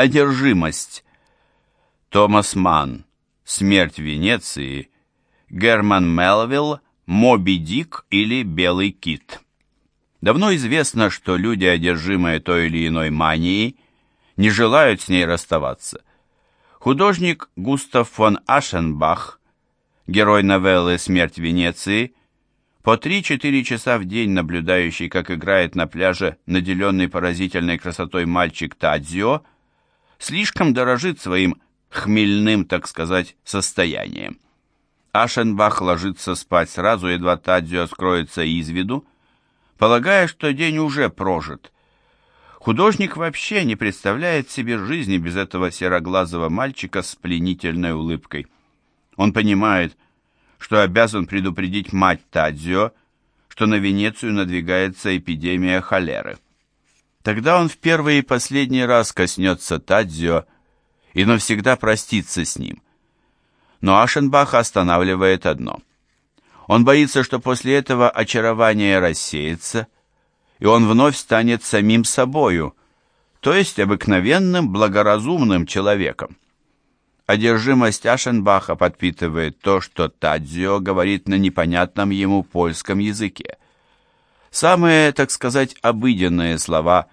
Одержимость. Томас Манн. Смерть Венеции. Герман Мелвилл. Моби Дик или Белый кит. Давно известно, что люди, одержимые той или иной манией, не желают с ней расставаться. Художник Густав фон Ашенбах, герой новеллы «Смерть Венеции», по 3-4 часа в день наблюдающий, как играет на пляже наделенный поразительной красотой мальчик Тадзио, слишком дорожит своим хмельным, так сказать, состоянием. Ашенбах ложится спать сразу, едва Тадзио скроется из виду, полагая, что день уже прожит. Художник вообще не представляет себе жизни без этого сероглазого мальчика с пленительной улыбкой. Он понимает, что обязан предупредить мать Тадзио, что на Венецию надвигается эпидемия холеры. Тогда он в первый и последний раз коснется Тадзио и навсегда простится с ним. Но Ашенбах останавливает одно. Он боится, что после этого очарование рассеется, и он вновь станет самим собою, то есть обыкновенным благоразумным человеком. Одержимость Ашенбаха подпитывает то, что Тадзио говорит на непонятном ему польском языке. Самые, так сказать, обыденные слова,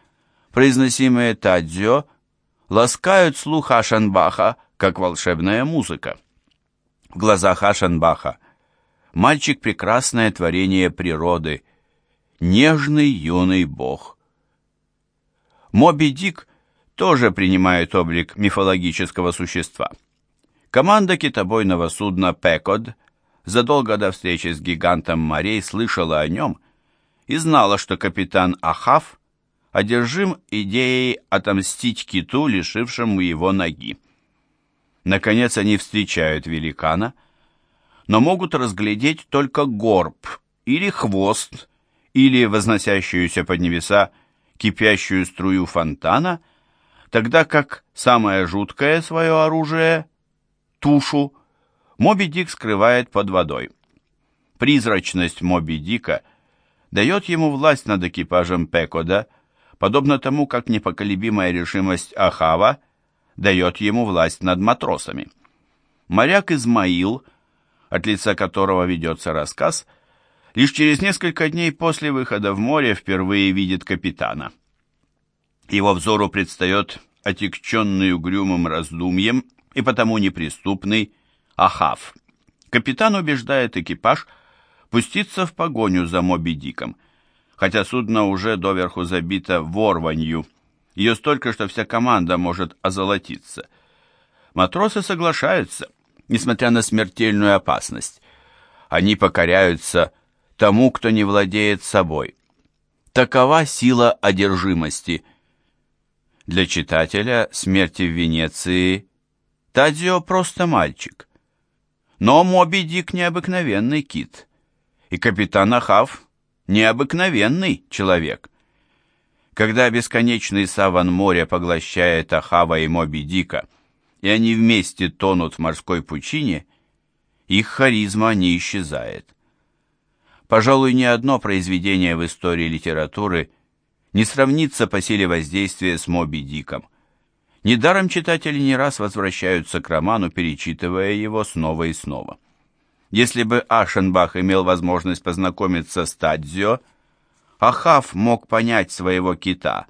произносимые Тадзио, ласкают слух Ашенбаха, как волшебная музыка. В глазах Ашенбаха мальчик – прекрасное творение природы, нежный юный бог. Моби Дик тоже принимает облик мифологического существа. Команда китобойного судна «Пекод» задолго до встречи с гигантом морей слышала о нем и знала, что капитан Ахав одержим идеей отомстить киту, лишившему его ноги. Наконец они встречают великана, но могут разглядеть только горб или хвост, или возносящуюся под небеса кипящую струю фонтана, тогда как самое жуткое свое оружие, тушу, Моби Дик скрывает под водой. Призрачность Моби Дика дает ему власть над экипажем Пекода, подобно тому, как непоколебимая решимость Ахава дает ему власть над матросами. Моряк Измаил, от лица которого ведется рассказ, лишь через несколько дней после выхода в море впервые видит капитана. Его взору предстает отягченный угрюмым раздумьем и потому неприступный Ахав. Капитан убеждает экипаж пуститься в погоню за Моби Диком, хотя судно уже доверху забито ворванью, ее столько, что вся команда может озолотиться. Матросы соглашаются, несмотря на смертельную опасность. Они покоряются тому, кто не владеет собой. Такова сила одержимости. Для читателя смерти в Венеции Тадзио просто мальчик. Но Моби Дик необыкновенный кит, и капитан Ахав необыкновенный человек. Когда бесконечный саван моря поглощает Ахава и Моби Дика, и они вместе тонут в морской пучине, их харизма не исчезает. Пожалуй, ни одно произведение в истории литературы не сравнится по силе воздействия с Моби Диком. Недаром читатели не раз возвращаются к роману, перечитывая его снова и снова. Если бы Ашенбах имел возможность познакомиться с Тадзио, Ахав мог понять своего кита,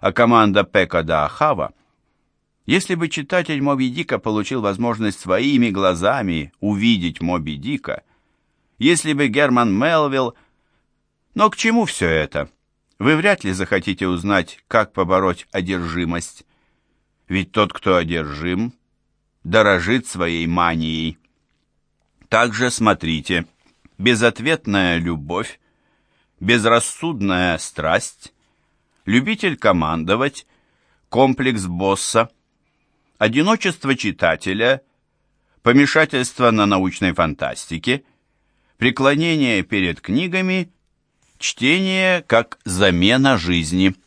а команда Пекада Ахава, если бы читатель Моби Дика получил возможность своими глазами увидеть Моби Дика – если бы Герман Мелвилл... Но к чему все это? Вы вряд ли захотите узнать, как побороть одержимость. Ведь тот, кто одержим, дорожит своей манией. Также смотрите, безответная любовь, безрассудная страсть, любитель командовать, комплекс босса, одиночество читателя, помешательство на научной фантастике – преклонение перед книгами, чтение как замена жизни –